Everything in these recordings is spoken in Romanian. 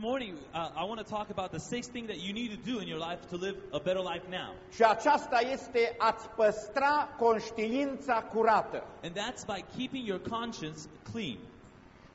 morning, uh, I want to talk about the sixth thing that you need to do in your life to live a better life now. Și aceasta este a-ți păstra conștiința curată. And that's by keeping your conscience clean.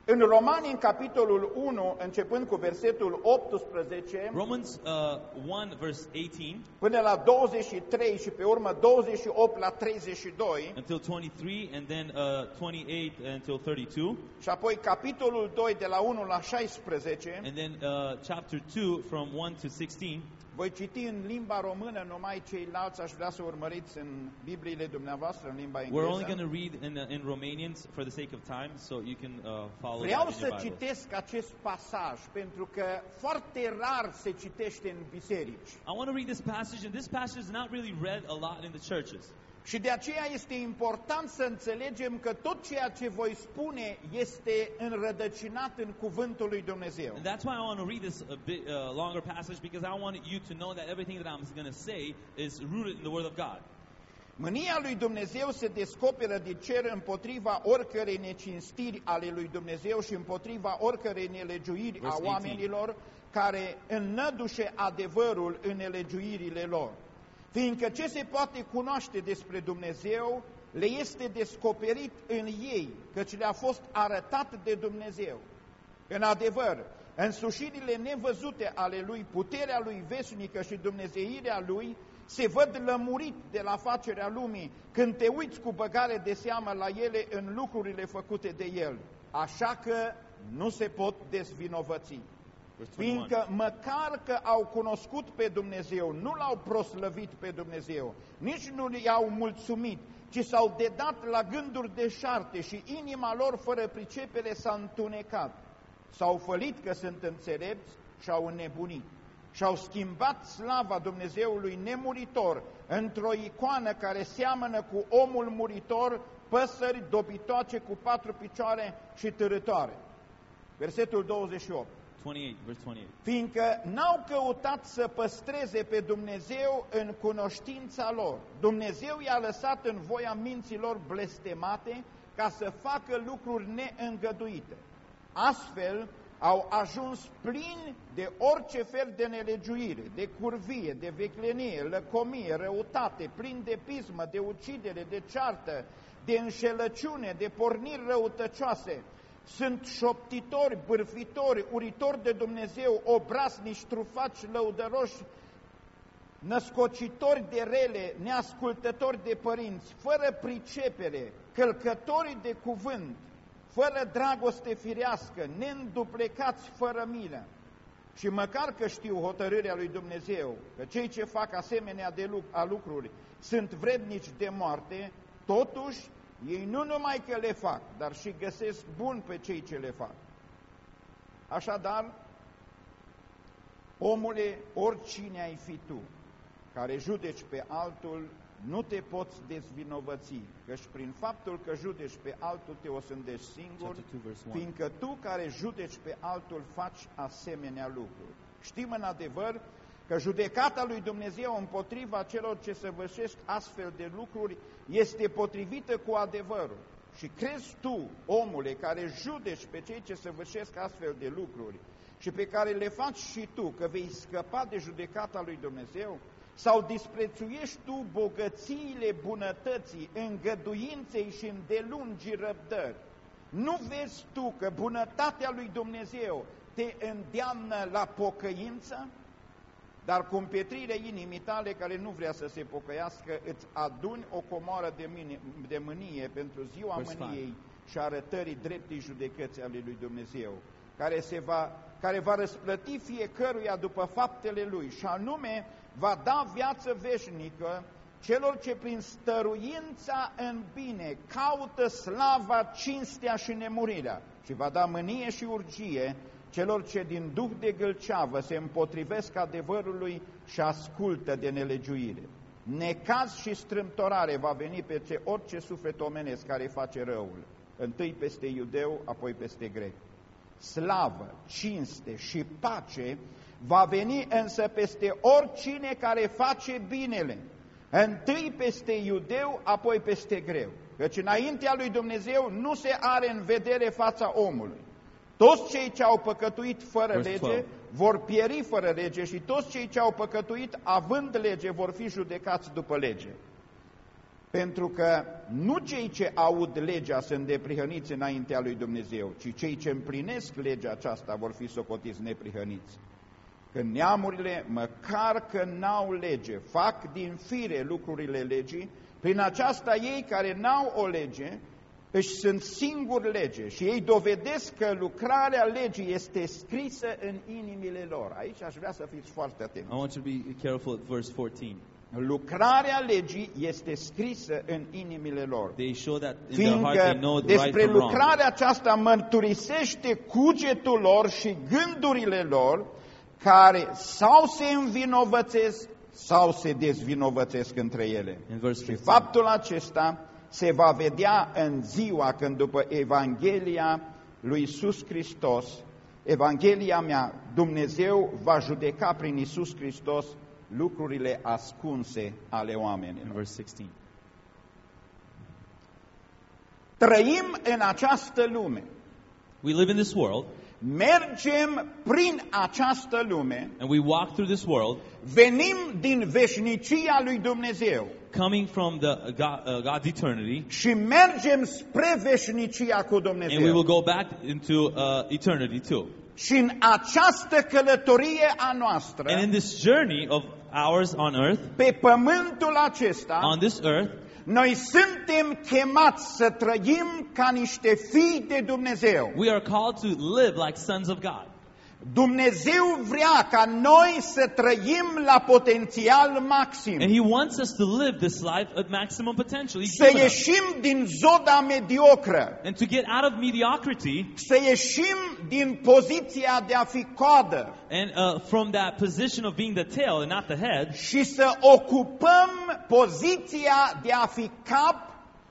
În Romani, în capitolul 1, începând cu versetul 18 Romans uh, 1, verse 18 până la 23 și pe urmă 28 la 32 until 23, and then uh, 28 until 32, și apoi capitolul 2 de la 1 la 16, and then uh, chapter 2 from 1 to 16. Voi citi în limba română, numai ceilalți aș vrea să urmăriți în Bibliile dumneavoastră în limba We're only going engleză. to read in, uh, in Romanians for the sake of time, so you can uh, follow Vreau that in your să Bible. citesc acest pasaj pentru că foarte rar se citește în biserici. I want to read this passage, and this passage is not really read a lot in the churches. Și de aceea este important să înțelegem că tot ceea ce voi spune este înrădăcinat în cuvântul lui Dumnezeu. And that's why I want to read this a bit uh, longer passage because I want you to know that everything that I'm going to say is rooted in the Word of God. Mânia lui Dumnezeu se descoperă din cer împotriva oricărei necinstiri ale lui Dumnezeu și împotriva oricărei nelegiuiri a Verse 18. oamenilor care înnădușe adevărul în nelegiuirile lor. Fiindcă ce se poate cunoaște despre Dumnezeu le este descoperit în ei, căci le-a fost arătat de Dumnezeu. În adevăr, însușirile nevăzute ale lui, puterea lui veșnică și dumnezeirea lui se văd lămurit de la facerea lumii când te uiți cu băgare de seamă la ele în lucrurile făcute de el. Așa că nu se pot dezvinovăți. Verse 21. Fiindcă măcar că au cunoscut pe Dumnezeu, nu l-au proslăvit pe Dumnezeu, nici nu i-au mulțumit, ci s-au dedat la gânduri deșarte și inima lor fără pricepere s-a întunecat. S-au fălit că sunt înțelepți și au înnebunit. Și-au schimbat slava Dumnezeului nemuritor într-o icoană care seamănă cu omul muritor, păsări dobitoace cu patru picioare și târătoare. Versetul 28 28, verse 28. fiindcă n-au căutat să păstreze pe Dumnezeu în cunoștința lor. Dumnezeu i-a lăsat în voia minților blestemate ca să facă lucruri neîngăduite. Astfel au ajuns plini de orice fel de nelegiuire, de curvie, de veclenie, lăcomie, răutate, plini de pismă, de ucidere, de ceartă, de înșelăciune, de porniri răutăcioase, sunt șoptitori, bârfitori, uritori de Dumnezeu, obraznici, trufaci, lăudăroși, născocitori de rele, neascultători de părinți, fără pricepere, călcători de cuvânt, fără dragoste firească, neînduplecați fără milă. Și măcar că știu hotărârea lui Dumnezeu, că cei ce fac asemenea de luc- a lucruri sunt vrednici de moarte, totuși ei nu numai că le fac, dar și găsesc bun pe cei ce le fac. Așadar, omule, oricine ai fi tu, care judeci pe altul, nu te poți dezvinovăți, căci prin faptul că judeci pe altul te osândești singur, Chapter 2, verse 1. fiindcă tu care judeci pe altul faci asemenea lucruri. Știm în adevăr că judecata lui Dumnezeu împotriva celor ce săvârșesc astfel de lucruri este potrivită cu adevărul. Și crezi tu, omule, care judeci pe cei ce săvârșesc astfel de lucruri și pe care le faci și tu, că vei scăpa de judecata lui Dumnezeu? Sau disprețuiești tu bogățiile bunătății, îngăduinței și îndelungii răbdări? Nu vezi tu că bunătatea lui Dumnezeu te îndeamnă la pocăință? Dar cu împietrirea inimii tale care nu vrea să se pocăiască, îți aduni o comoară de, mine, de mânie pentru ziua Verse five. mâniei și arătării dreptei judecății ale lui Dumnezeu, care, se va, care va răsplăti fiecăruia după faptele lui și anume va da viață veșnică celor ce prin stăruința în bine caută slava, cinstea și nemurirea și va da mânie și urgie celor ce din duh de gâlceavă se împotrivesc adevărului și ascultă de nelegiuire. Necaz și strâmtorare va veni peste orice suflet omenesc care face răul, întâi peste iudeu, apoi peste grec. Slavă, cinste și pace va veni însă peste oricine care face binele, întâi peste iudeu, apoi peste greu. Căci înaintea lui Dumnezeu nu se are în vedere fața omului. Toți cei ce au păcătuit fără Verse lege 12. vor pieri fără lege și toți cei ce au păcătuit având lege vor fi judecați după lege. Pentru că nu cei ce aud legea sunt neprihăniți înaintea lui Dumnezeu, ci cei ce împlinesc legea aceasta vor fi socotiți neprihăniți. Că neamurile, măcar că n-au lege, fac din fire lucrurile legii, prin aceasta ei care n-au o lege, își sunt singuri lege și ei dovedesc că lucrarea legii este scrisă în inimile lor. Aici aș vrea să fiți foarte atenți. I want you to be careful at verse 14. Lucrarea legii este scrisă în inimile lor. They show that in their heart they Fiindcă know the right despre from wrong. lucrarea aceasta mărturisește cugetul lor și gândurile lor, care sau se învinovățesc sau se dezvinovățesc între ele. In verse Și 15. faptul acesta se va vedea în ziua când după Evanghelia lui Isus Hristos, Evanghelia mea, Dumnezeu va judeca prin Isus Hristos lucrurile ascunse ale In oamenilor. verse 16. Trăim în această lume, We live in this world mergem prin această lume, and we walk through this world venim din veșnicia lui Dumnezeu coming from the uh, God, uh, God's eternity și mergem spre veșnicia cu and we will Dumnezeu. go back into uh, eternity too. Și în această călătorie a noastră, And in this journey of ours on earth, pe pământul acesta, on this earth, noi suntem chemați să trăim ca niște fii de Dumnezeu. we are called to live like sons of God. Dumnezeu vrea ca noi să trăim la potențial maxim. And He wants us to live this life at maximum potential. He's Să given us. ieșim din zoda mediocră, And to get out of mediocrity să ieșim din poziția de a fi coadă and uh, from that position of being the tail and not the head, și să ocupăm poziția de a fi cap,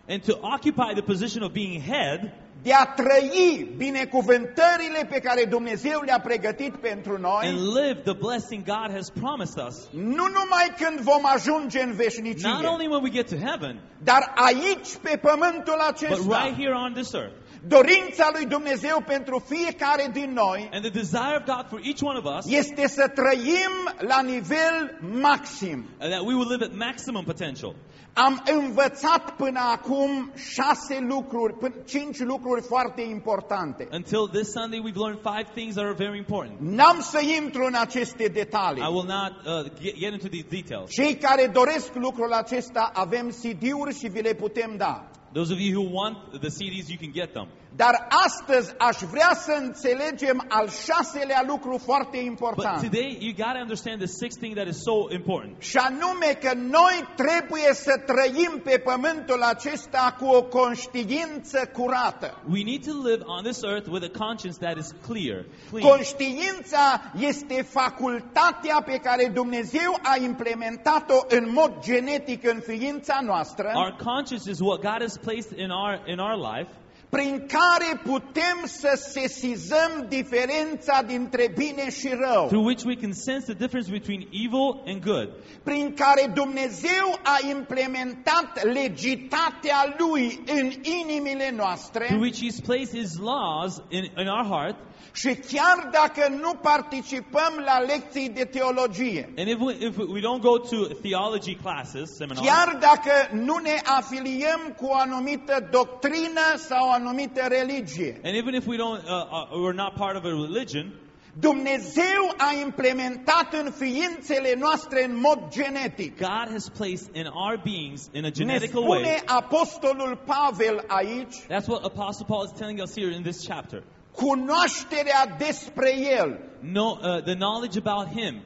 and to occupy the position of being head, de a trăi binecuvântările pe care Dumnezeu le-a pregătit pentru and noi, live the blessing God has promised us. nu numai când vom ajunge în Not veșnicie, only when we get to heaven, dar aici, pe pământul but acesta, right here on this earth. dorința lui Dumnezeu pentru fiecare din noi And the desire of God for each one of us, este să trăim la nivel maxim. and that we will live at maximum potential. Am învățat până acum șase lucruri, până, cinci lucruri foarte importante. Until this Sunday, we've learned five things that are very important. N-am să intru în aceste I detalii. will not uh, get, get into these details. Cei care doresc lucrul acesta avem CD-uri și vi le putem da. Those of you who want the CDs, you can get them. Dar astăzi aș vrea să înțelegem al șaselea lucru foarte But important. today, you got to understand the sixth thing that is so important. Și anume că noi trebuie să trăim pe pământul acesta cu o conștiință curată. We need to live on this earth with a conscience that is clear, clean. Conștiința este facultatea pe care Dumnezeu a implementat-o în mod genetic în ființa noastră, Our conscience is what God has placed in our in our life, prin care putem să sesizăm diferența dintre bine și rău, through which we can sense the difference between evil and good, prin care Dumnezeu a implementat legitatea Lui în inimile through noastre which He's placed His laws in, in our heart. Și chiar dacă nu participăm la lecții de teologie, And if we, if we don't go to theology classes, seminars, Chiar dacă nu ne afiliem cu o anumită doctrină sau o anumită religie, and even if we don't, uh, uh, we're not part of a religion, Dumnezeu a implementat în ființele noastre în mod genetic. God has placed in our beings in a Ne genetical way. spune Apostolul Pavel aici, That's what Apostle Paul is telling us here in this chapter. Cunoașterea despre El, No, uh, the knowledge about Him,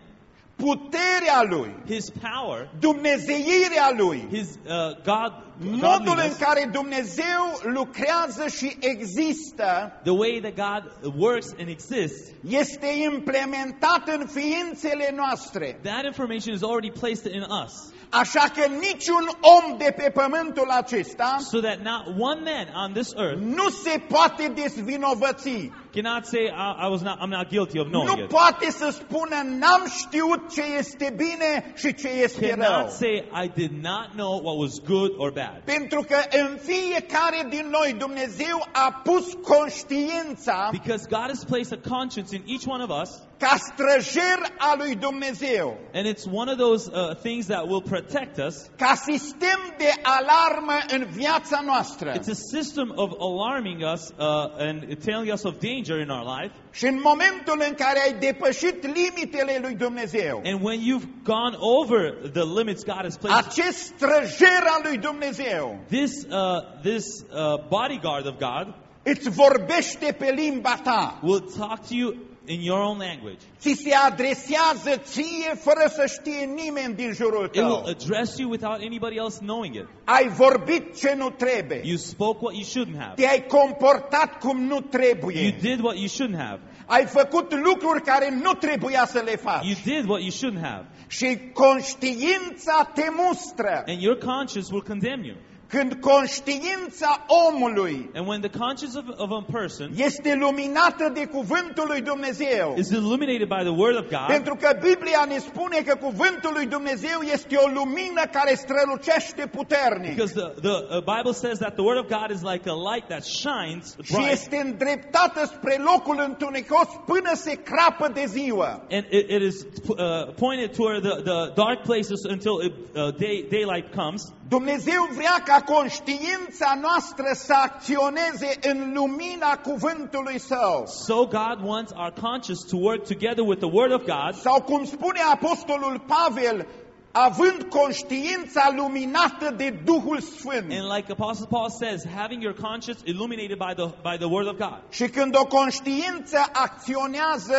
puterea Lui, His power, dumnezeirea Lui, His uh, God, modul în godliness, care Dumnezeu lucrează și există, the way that God works and exists. este implementat în ființele noastre. That information is already placed in us, Așa că niciun om de pe pământul acesta so that not one man on this earth nu se poate dezvinovăți. cannot say, I, I was not, I'm not guilty of knowing Nu it. poate să spună n-am știut ce este bine și ce este rău. Cannot say, I did not know what was good or bad. Bad. Pentru că în fiecare din noi Dumnezeu a pus conștiința Because God has placed a conscience in each one of us, ca străjer a lui Dumnezeu, and it's one of those uh, things that will protect us. ca sistem de alarmă în viața noastră. It's a system of alarming us uh, and telling us of danger in our life. Și în momentul în care ai depășit limitele lui Dumnezeu, And when you've gone over the limits God has placed, acest străjer al lui Dumnezeu this uh, this uh, bodyguard of God îți vorbește pe limba ta, will talk to you in your own language. ți se adresează ție fără să știe nimeni din jurul It will tău. address you without anybody else knowing it. Ai vorbit ce nu trebuie. You spoke what you shouldn't have. Te-ai comportat cum nu You trebuie. did what you shouldn't have. Ai făcut lucruri care nu trebuia să le faci. You did what you shouldn't have. Și conștiința te mustră. And your conscience will condemn you. Când conștiința omului And when the conscience of, of a person este luminată de cuvântul lui Dumnezeu, is illuminated by the Word of God, pentru că Biblia ne spune că cuvântul lui Dumnezeu este o lumină care strălucește puternic because the, the uh, Bible says that the Word of God is like a light that shines și bright, este îndreptată spre locul întunecos până se crapă de ziua. and it, it is uh, pointed toward the, the dark places until it, uh, day, daylight comes. Dumnezeu vrea ca conștiința noastră să acționeze în lumina cuvântului Său. So God wants our conscience to work together with the Word of God, Sau cum spune Apostolul Pavel, având conștiința luminată de Duhul Sfânt. and like Apostle Paul says, having your conscience illuminated by the by the Word of God. Și când o conștiință acționează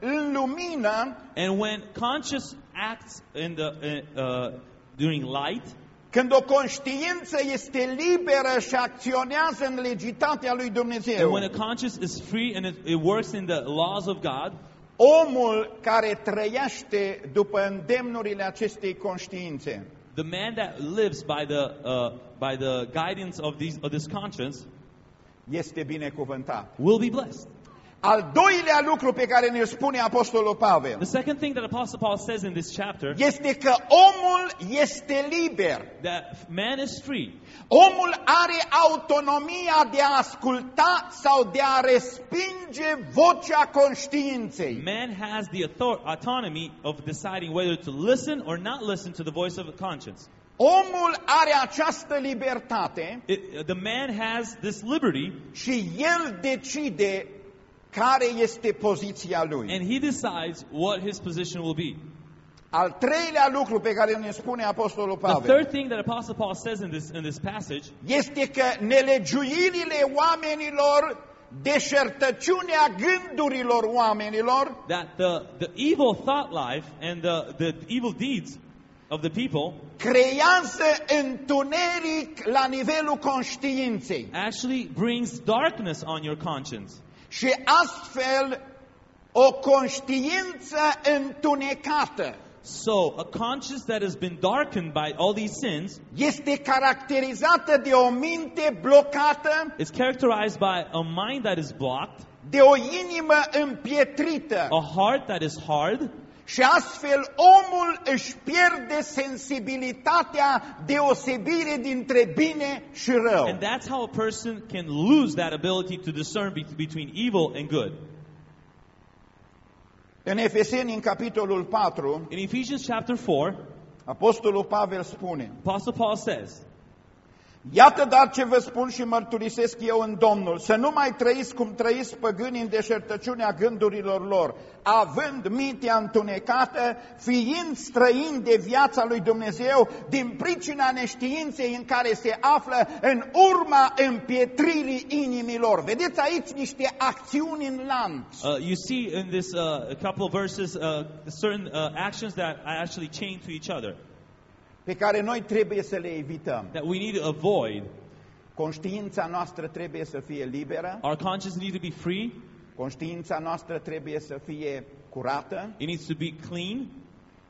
în lumină, And when conscience acts in the uh, uh, during light, când o conștiință este liberă și acționează în legitatea lui Dumnezeu, and when a conscience is free and it, it works in the laws of God, omul care trăiește după îndemnurile acestei conștiințe, the man that lives by the uh, by the guidance of these of this conscience este binecuvântat. will be blessed. Al doilea lucru pe care ne-l spune Apostolul Pavel The second thing that Apostle Paul says in this chapter este că omul este liber. that man is free. Omul are autonomia de a asculta sau de a respinge vocea conștiinței. Man has the author- autonomy of deciding whether to listen or not listen to the voice of conscience. Omul are această libertate It, the man has this liberty și el decide care este poziția lui. and he decides what his position will be. Al treilea lucru pe care ne spune Apostolul The Pavel third thing that Apostle Paul says in this in this passage este că nelegiuirile oamenilor, deșertăciunea gândurilor oamenilor, that the, the evil thought life and the, the evil deeds of the people creează întuneric la nivelul conștiinței. actually brings darkness on your conscience. Și astfel o conștiință întunecată So, a conscience that has been darkened by all these sins este caracterizată de o minte blocată, is characterized by a mind that is blocked, de o inimă împietrită. a heart that is hard, și astfel omul își pierde sensibilitatea deosebire dintre bine și rău. and that's how a person can lose that ability to discern be- between evil and good. În Efeseni, în capitolul 4, In Ephesians chapter 4, Apostolul Pavel spune, Apostle Paul says, Iată dar ce vă spun și mărturisesc eu în Domnul, să nu mai trăiți cum trăiți păgânii în deșertăciunea gândurilor lor, având mintea întunecată, fiind străini de viața lui Dumnezeu, din pricina neștiinței în care se află, în urma împietririi inimilor. Vedeți aici niște acțiuni în lanț. Uh, you see in this uh, a couple of verses uh, certain uh, actions that are actually chained to each other pe care noi trebuie să le evităm. that we need to avoid. Conștiința noastră trebuie să fie liberă, Our conscience needs to be free. conștiința noastră trebuie să fie curată, It needs to be clean.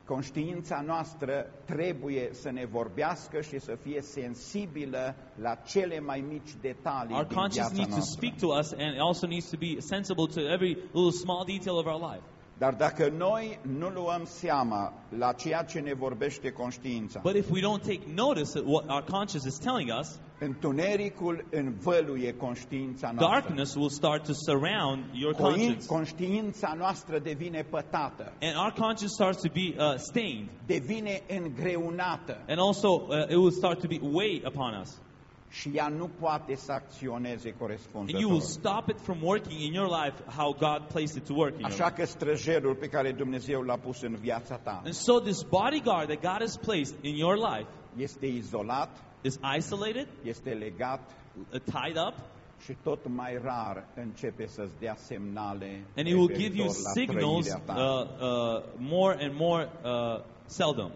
conștiința noastră trebuie să ne vorbească și să fie sensibilă la cele mai mici detalii Our din conscience viața needs to noastră. speak to us and it also needs to be sensible to every little small detail of our life. Dar dacă noi nu luăm seama la ceea ce ne vorbește conștiința, But if we don't take notice of what our conscience is telling us, întunericul învăluie conștiința noastră. darkness will start to surround your Coin- conscience. Conștiința noastră devine pătată, And our conscience starts to be uh, stained. devine îngreunată And also, uh, it will start to be weight upon us. Și ea nu poate să acționeze And you will corespunzător. stop it from working in your life how God placed it to work in your Așa life. că străjerul pe care Dumnezeu l-a pus în viața ta And so this bodyguard that God has placed in your life este izolat, is isolated, este legat uh, tied up, și tot mai rar începe să-ți dea semnale and it will give you referitor la signals trăirea ta. uh, uh, more and more uh, seldom.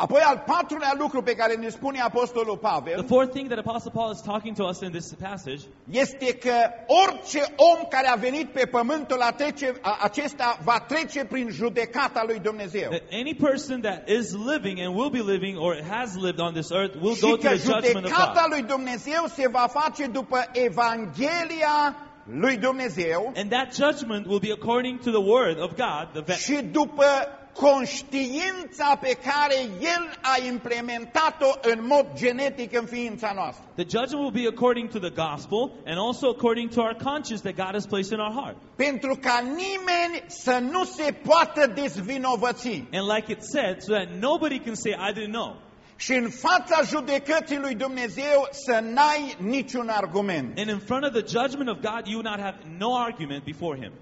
Apoi al patrulea lucru pe care ne spune Apostolul The Pavel fourth thing that Apostle Paul is talking to us in this passage este că orice om care a venit pe pământul a trece, a, acesta va trece prin judecata lui Dumnezeu. that any person that is living and will be living or has lived on this earth will go Și to că the judgment of judecata God. lui Dumnezeu se va face după Evanghelia lui Dumnezeu And that judgment will be according to the word of God, the va- și după conștiința pe care El a implementat-o în mod genetic în ființa noastră. The judgment will be according to the gospel and also according to our conscience that God has placed in our heart. Pentru ca nimeni să nu se poată dezvinovăți. And like it said, so that nobody can say, I didn't know. Și în fața judecății lui Dumnezeu să n-ai niciun argument. And in front of the judgment of God, you will not have no argument before Him.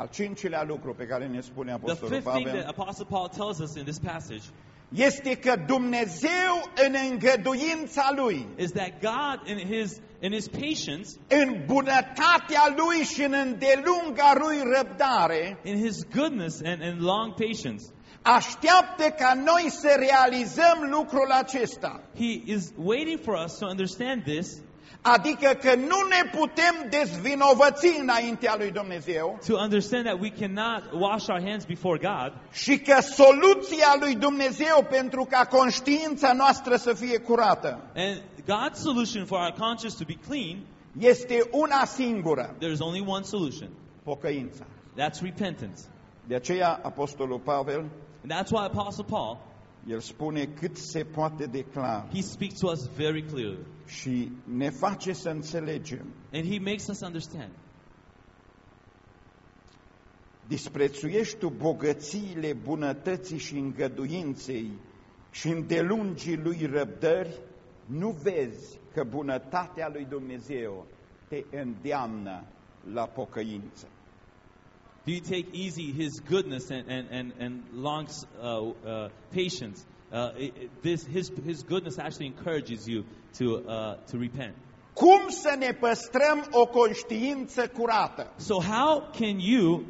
Al cincilea lucru pe care ne spune The Apostolul fifth thing that Pavel Apostle Paul tells us in this passage este că Dumnezeu în îngăduința Lui, is that God, in His in His patience, în bunătatea Lui și în îndelunga Lui răbdare, in His goodness and, and long patience, așteaptă ca noi să realizăm lucrul acesta. He is waiting for us to understand this, Adică că nu ne putem dezvinovăți înaintea lui Dumnezeu to understand that we cannot wash our hands before God, și că soluția lui Dumnezeu pentru ca conștiința noastră să fie curată and God's solution for our conscience to be clean. este una singură, There is only one solution. pocăința. That's repentance. De aceea Apostolul Pavel, And that's why Apostle Paul, el spune cât se poate de clar he speaks to us very clearly. și ne face să înțelegem. And he makes us understand. Disprețuiești tu bogățiile bunătății și îngăduinței și îndelungii lui răbdări, nu vezi că bunătatea lui Dumnezeu te îndeamnă la pocăință. Do you take easy his goodness and, and, and, and long uh, uh, patience? Uh, it, it- this, his, his goodness actually encourages you to, uh, to repent. Cum să ne păstrăm o conștiință curată? So, how can you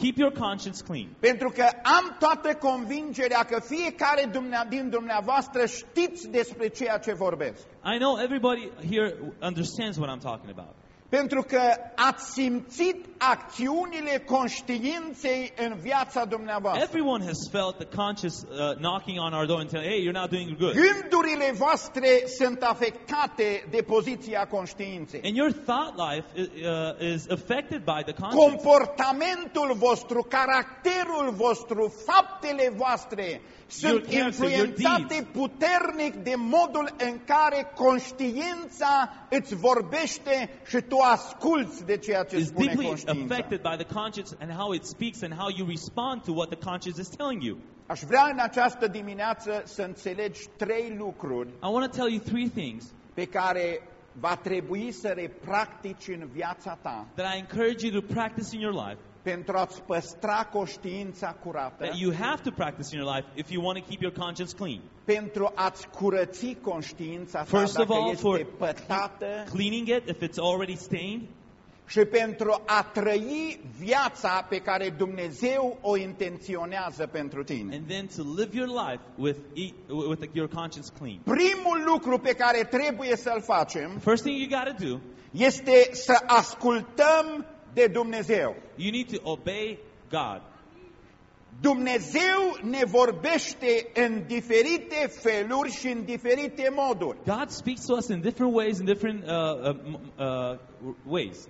keep your conscience clean? Pentru că am toată convingerea că fiecare din dumneavoastră știți despre ceea ce vorbesc. I know everybody here understands what I'm talking about. Pentru că ați simțit acțiunile conștiinței în viața dumneavoastră. Everyone has felt the conscience uh, knocking on our door and telling, hey, you're not doing good. Gândurile voastre sunt afectate de poziția conștiinței. And your thought life is, uh, is affected by the conscience. Comportamentul vostru, caracterul vostru, faptele voastre sunt character, your influențate deeds. puternic de modul în care conștiința îți vorbește și tu asculți de ceea ce is spune deeply conștiința. affected by the conscience and how it speaks and how you respond to what the conscience is telling you. Aș vrea în această dimineață să înțelegi trei lucruri I want to tell you three things pe care va trebui să le practici în viața ta that I encourage you to practice in your life, pentru a-ți păstra conștiința curată, that you have to practice in your life if you want to keep your conscience clean. pentru a-ți curăți conștiința ta First of dacă all, este for pătată Cleaning it if it's already stained, și pentru a trăi viața pe care Dumnezeu o intenționează pentru tine. and then to live your life with, e- with your conscience clean. Primul lucru pe care trebuie să-l facem First thing you got to do, este să ascultăm de Dumnezeu. you need to obey God. Dumnezeu ne vorbește în diferite feluri și în diferite moduri. God speaks to us in different ways, in different uh, uh, m- uh, ways.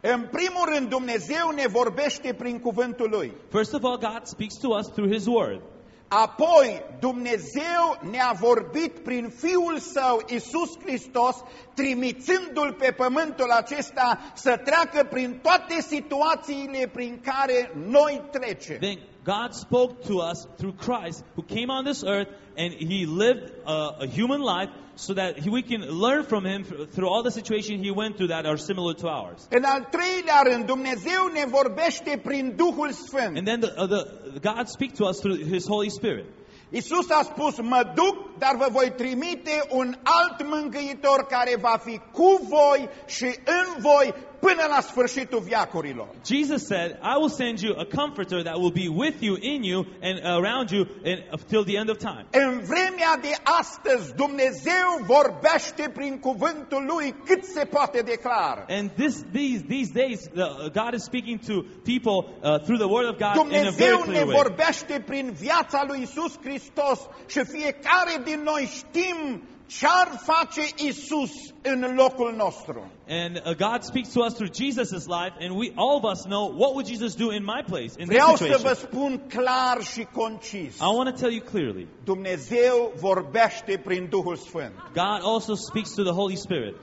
În primul rând, Dumnezeu ne vorbește prin cuvântul Lui. First of all, God speaks to us through His Word. Apoi, Dumnezeu ne-a vorbit prin Fiul Său, Isus Hristos, trimițându-L pe pământul acesta să treacă prin toate situațiile prin care noi trecem. Then God spoke to us through Christ, who came on this earth and He lived a, a human life so that he, we can learn from Him through all the situations He went through that are similar to ours. În al treilea rând, Dumnezeu ne vorbește prin Duhul Sfânt. And then the, uh, the, God speaks to us through His Holy Spirit. Isus a spus, mă duc, dar vă voi trimite un alt mângâitor care va fi cu voi și în voi până la sfârșitul viacurilor. Jesus said, I will send you a comforter that will be with you, in you, and around you and, uh, till the end of time. În vremea de astăzi, Dumnezeu vorbește prin cuvântul Lui cât se poate de clar. And this, these, these days, uh, God is speaking to people uh, through the Word of God in a very Dumnezeu ne clear way. vorbește prin viața lui Isus Hristos și fiecare din noi știm ce-ar face Isus în locul nostru. And uh, God speaks to us through Jesus' life, and we, all of us know, what would Jesus do in my place, in this Vreau să vă situation? spun clar și concis. I want to tell you clearly, Dumnezeu vorbește prin Duhul Sfânt. God also speaks to the Holy Spirit.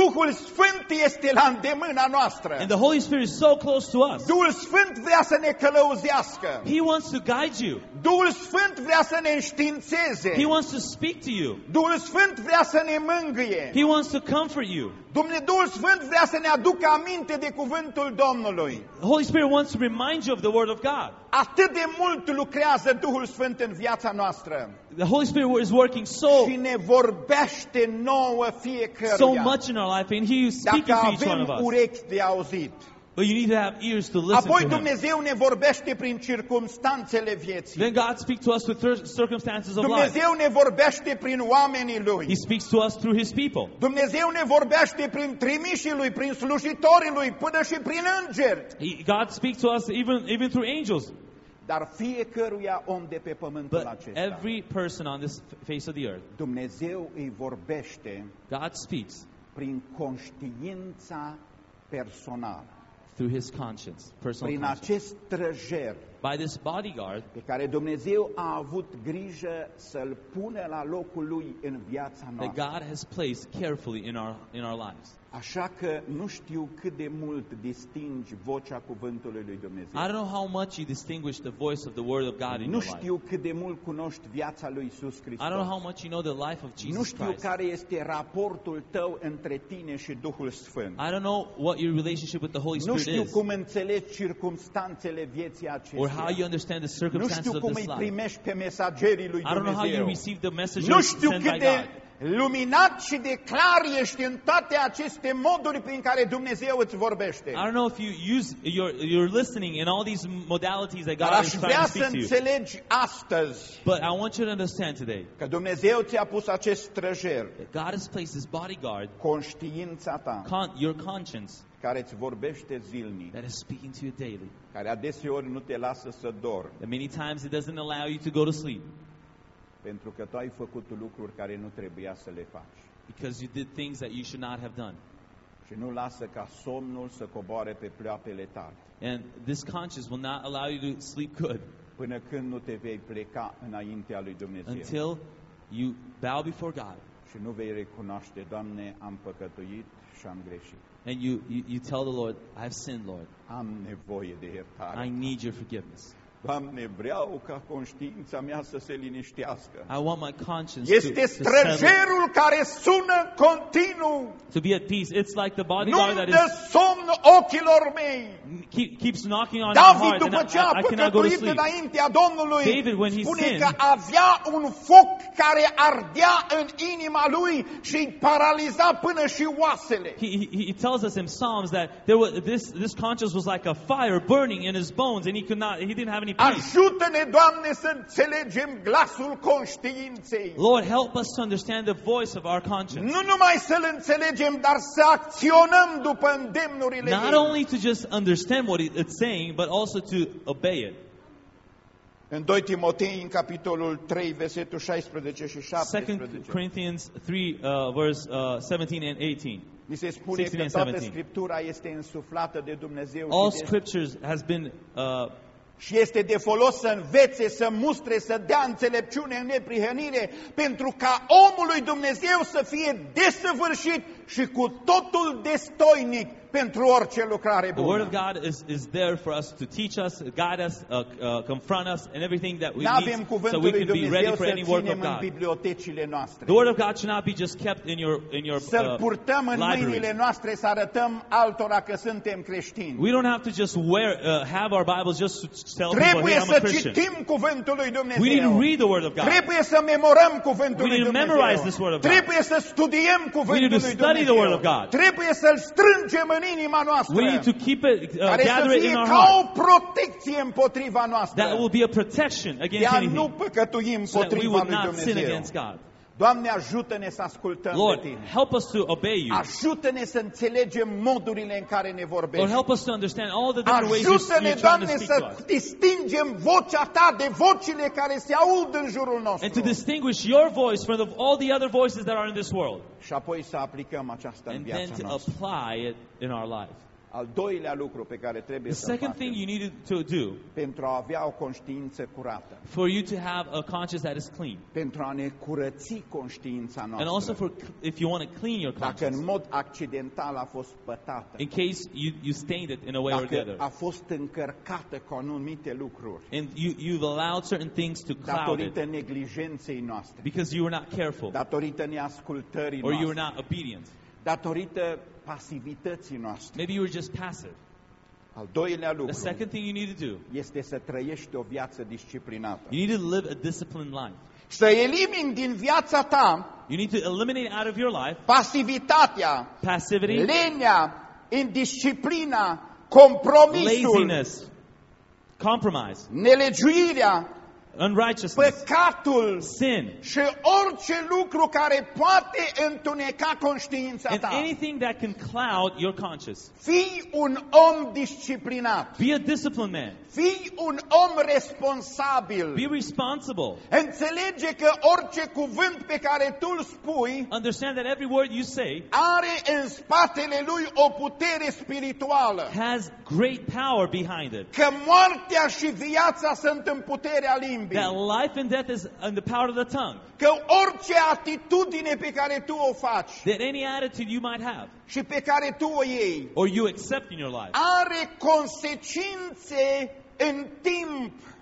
Duhul Sfânt este la îndemâna noastră. And the Holy Spirit is so close to us. Duhul Sfânt vrea să ne călăuzească. He wants to guide you. Duhul Sfânt vrea să ne înștiințeze. He wants to speak to you. Duhul Sfânt vrea să ne mângâie. He wants to comfort you. Dumne- Duhul Sfânt vrea să ne aducă aminte de cuvântul Domnului. The Holy Spirit wants to remind you of the Word of God. Atât de mult lucrează Duhul Sfânt în viața noastră The Holy Spirit is working so și ne vorbește nouă fiecăruia. so much in our life, and He is speaking Dacă to each one avem of us. urechi de auzit. But you need to have ears to listen Apoi to Him. Dumnezeu ne vorbește prin circumstanțele vieții. Then God speaks to us through thir- circumstances of life. Dumnezeu ne vorbește prin oamenii Lui. He speaks to us through His people. Dumnezeu ne vorbește prin trimișii Lui, prin slujitorii Lui, până și prin îngeri. He, God speaks to us even, even through angels. Dar fiecăruia om de pe pământul But acesta, every person on this face of the earth, Dumnezeu îi vorbește God speaks prin conștiința personală, through His conscience, personal prin conscience. acest străjer By this bodyguard pe care Dumnezeu a avut grijă să-l pună la locul lui în viața that noastră. God has placed carefully in our, in our lives. Așa că nu știu cât de mult distingi vocea cuvântului lui Dumnezeu. I don't know how much you distinguish the voice of the Word of God in Nu your life. știu cât de mult cunoști viața lui Isus I Hristos. don't know how much you know the life of Nu Jesus știu Christ. care este raportul tău între tine și Duhul Sfânt. I don't know what your relationship with the Holy Nu Spirit știu is, cum înțelegi circumstanțele vieții or how you acesteia. understand the Nu circumstances știu of cum this îi life. primești pe mesagerii lui I don't know how you Dumnezeu. receive the message Nu you're știu sent cât by de God. Luminat și de clar ești în toate aceste moduri prin care Dumnezeu îți vorbește. I don't know if you use you're you're listening in all these modalities that Dar God aș is trying vrea to să speak to you. înțelegi astăzi But I want you to understand today că Dumnezeu ți-a pus acest străjer, that God has placed His bodyguard, conștiința ta, con- your conscience, care îți vorbește zilnic, that is speaking to you daily. care adeseori nu te lasă să dormi, That many times it doesn't allow you to go to sleep pentru că tu ai făcut lucruri care nu trebuia să le faci. because you did things that you should not have done. Și nu lasă ca somnul să coboare pe pleoapele tale, And this conscience will not allow you to sleep good până când nu te vei pleca înaintea lui Dumnezeu. until you bow before God Și nu vei recunoaște, Doamne, am păcătuit și am greșit. and you, you, you tell the Lord, I've sinned, Lord. Am nevoie de iertare. I need your forgiveness. Doamne, vreau ca conștiința mea să se liniștească. I want my conscience to, Este to, settle, străjerul care sună continuu. to be at peace. It's like the Nu bodyguard that dă is somn ochilor mei. keep, keeps knocking on my David, heart and după I, ce a I, I cannot go to păcătuit sleep. înaintea Domnului, David, when he spune sinned- că avea un foc care ardea în inima lui și îi paraliza până și oasele. He, he, he tells us in Psalms that there was, this, this conscience was like a fire burning in his bones and he could not, he didn't have any peace. Ajută-ne, Doamne, să înțelegem glasul conștiinței. Lord, help us to understand the voice of our conscience. Nu numai să-l înțelegem, dar să acționăm după îndemnurile Not ei. only to just understand what it- it's saying, but also to obey it. În 2 Timotei, în capitolul 3, versetul 16 și 2 17, Corinthians 3, uh, verse uh, 17 and 18. ni se spune 16 că and toată 17. Scriptura este însuflată de Dumnezeu All și, de, scriptures has been uh, și este de folos să învețe, să mustre, să dea înțelepciune în neprihănire, pentru ca omul lui Dumnezeu să fie desăvârșit și cu totul destoinic pentru orice lucrare The Word of. God is, is there for us to teach us, guide us, uh, uh, confront us, and everything that we Nu avem need so cuvântul we lui can be ready for any work of în God. bibliotecile noastre. The Word of God should not be just kept in your in your Să-l uh, purtăm în library. mâinile noastre să arătăm altora că suntem creștini. We don't have to just wear uh, have our Bibles just to tell people, Trebuie hey, I'm a să Christian. citim cuvântul lui We need to Dumnezeu. read the Word of God. Trebuie să memorăm cuvântul We lui need to memorize this word of God. Trebuie să studiem cuvântul need to lui study the word Dumnezeu. of God. Trebuie să-l strângem în inima noastră. We need to keep it, uh, care să gather it fie in our ca heart. o protecție împotriva noastră. That will be a protection de against a anything. nu păcătui So that we împotriva would lui not sin Dumnezeu. against God. Doamne, ajută-ne să ascultăm Lord, de Tine. help us to obey you. Ajută-ne să înțelegem modurile în care ne Lord, vorbești. help us to understand all the different ways you're, Ajută-ne, you're trying to Doamne, speak să to us. distingem vocea Ta de vocile care se aud în jurul And to nostru. distinguish your voice from the, all the other voices that are in this world. Și apoi să aplicăm aceasta în And then viața to noastră. apply it in our life. Al doilea lucru pe care trebuie The să second thing facem you need to do pentru a avea o conștiință curată, for you to have a conscience that is clean. pentru a ne curăți conștiința And also noastră, for if you want to clean your dacă conscience. în mod accidental a fost pătată, In case you, you stained it in a way or the dacă other. a fost încărcată cu anumite lucruri, And you, you've allowed certain things to cloud it. Datorită neglijenței noastre, because you were not careful. Datorită neascultării or you were noastre, not obedient. datorită pasivității noastre. Maybe you were just passive. Al doilea The second thing you need to do, este să trăiești o viață disciplinată. you need to live a disciplined life. Să elimini din viața ta You need to eliminate out of your life pasivitatea, passivity, lenea, indisciplina, compromisul, laziness, compromise, nelegiuirea, unrighteousness, păcatul sin, și orice lucru care poate întuneca conștiința and ta. anything that can cloud your conscience. Fii un om disciplinat. Be a disciplined man. Fii un om responsabil. Be responsible. Înțelege că orice cuvânt pe care tu îl spui Understand that every word you say are în spatele lui o putere spirituală. has great power behind it. Că moartea și viața sunt în puterea limbii. That life and death is in the power of the tongue. Că orice atitudine pe care tu o faci That any attitude you might have și pe care tu o iei or you accept in your life, are consecințe în timp.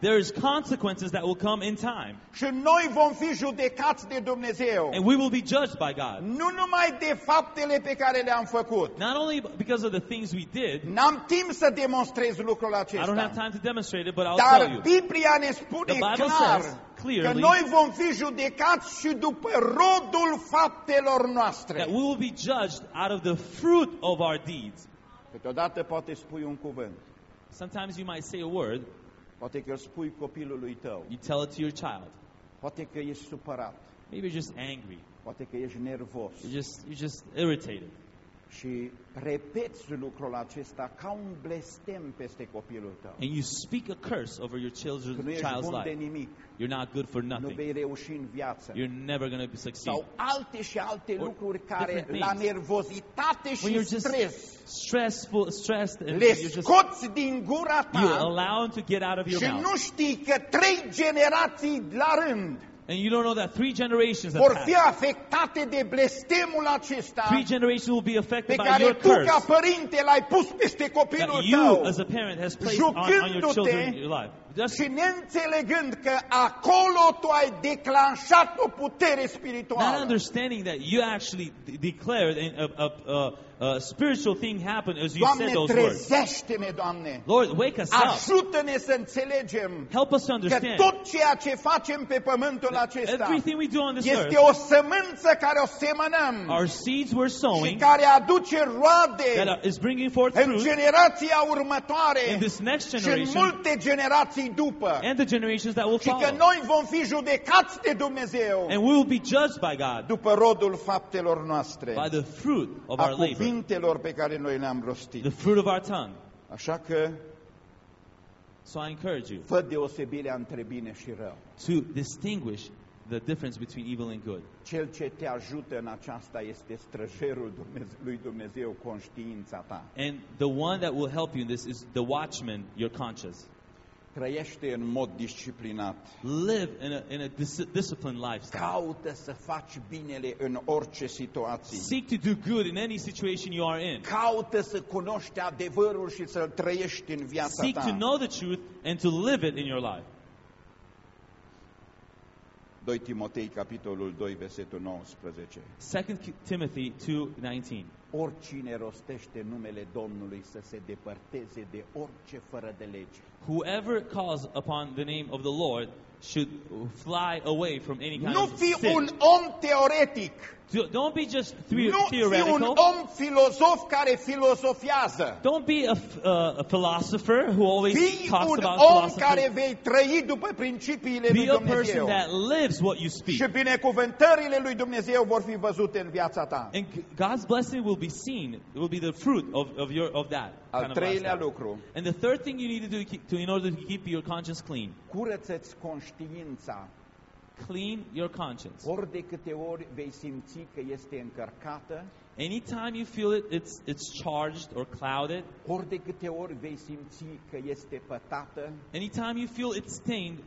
There is consequences that will come in time. Și noi vom fi judecați de Dumnezeu. And we will be judged by God. Nu numai de faptele pe care le-am făcut. Not only because of the things we did, N-am timp să demonstrez lucrul I don't have time to demonstrate it, but I'll tell Dar you. Biblia ne spune The Bible clar says că clearly noi vom fi judecați și după rodul faptelor noastre. that we will be judged out of the fruit of our deeds. Câteodată poate spui un cuvânt. Sometimes you might say a word, Poate că îl spui copilului tău. you tell it to your child. Poate că ești supărat. Maybe you're just angry. Poate că ești nervos. You're just you're just irritated. Și repeți lucrul acesta ca un blestem peste copilul tău. And you speak a curse over your Că children's nu ești child's bun de life. nimic. You're not good for Nu nothing. vei reuși în viață. You're never going to succeed. Sau alte și alte Or lucruri care different la things. nervozitate When și you're just stres stressful, stressed, and le you're just scoți din gura you ta allow them to get out of your și mouth, nu știi că trei generații la rând and you don't know that three generations have vor fi passed. afectate de blestemul acesta Three generations will be pe affected by care your tu ca curse părinte l-ai pus peste copilul that you, tău. as a parent, has placed on, on your Jucându-te children in your life. Just Și neînțelegând că acolo tu ai declanșat o putere not spirituală. understanding that you actually de- declared and a, a, a, a spiritual thing happened as you Doamne, said those words. trezește-ne, Doamne! Lord, wake us up. Ajută-ne să înțelegem Help us to că understand tot ceea ce facem pe pământul acesta everything we do on this este earth, o sămânță care o semănăm our seeds we're și sowing care aduce that roade are, is bringing forth în fruit generația următoare in this next și în generation multe generații după. and the generations that will Și că follow. noi vom fi judecați de Dumnezeu And we will be judged by God după rodul faptelor noastre, by the fruit of a our labor, cuvintelor pe care noi le-am rostit. the fruit of our tongue. Așa că So I encourage you Fă deosebirea între bine și rău. to distinguish the difference between evil and good. Cel ce te ajută în aceasta este străjerul Dumnezeu, lui Dumnezeu, conștiința ta. And the one that will help you in this is the watchman, your conscience. Trăiește în mod disciplinat. Live in a, in a dis- disciplined lifestyle. Caută să faci binele în orice situație. Seek to do good in any situation you are in. Caută să cunoști adevărul și să-l trăiești în viața Seek to ta. know the truth and to live it in your life. 2 Timotei, capitolul 2, versetul 19. 2 Timothy 2:19. Oricine rostește numele Domnului să se depărteze de orice fără de lege. Whoever calls upon the name of the Lord should fly away from any kind Nu of fi sin. un om teoretic. Do- Don't be just the- Nu fi un theoretical. om filozof care filozofiază. Don't be a, f- uh, a philosopher who always Fii talks un about om philosophy. care vei trăi după principiile lui Be a person Dumnezeu. that lives what you speak. Și binecuvântările lui Dumnezeu vor fi văzute în viața ta. And g- God's blessing will be seen. It will be the fruit of, of your of that. Al kind of treilea lifestyle. lucru, And the third thing you need to do keep- to, in order to keep your conscience clean, curăță-ți conștiința. Clean your conscience. Ori de câte ori vei simți că este încărcată, Anytime you feel it, it's it's charged or clouded. ori de câte ori vei simți că este pătată, Anytime you feel it's stained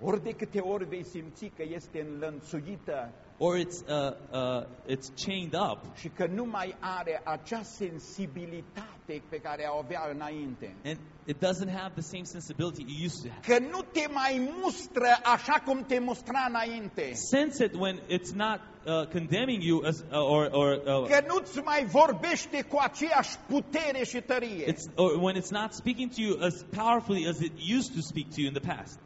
ori de câte ori vei simți că este înlănțuită or it's uh, uh, it's chained up și că nu mai are acea sensibilitate pe care o avea înainte. and it doesn't have the same sensibility you used to have. Că nu te mai mustră așa cum te mustra înainte. Sense it when it's not uh, condemning you as uh, or or uh, Că nu-ți mai vorbește cu aceeași putere și tărie. it's or when it's not speaking to you as powerfully as it used to speak to you in the past.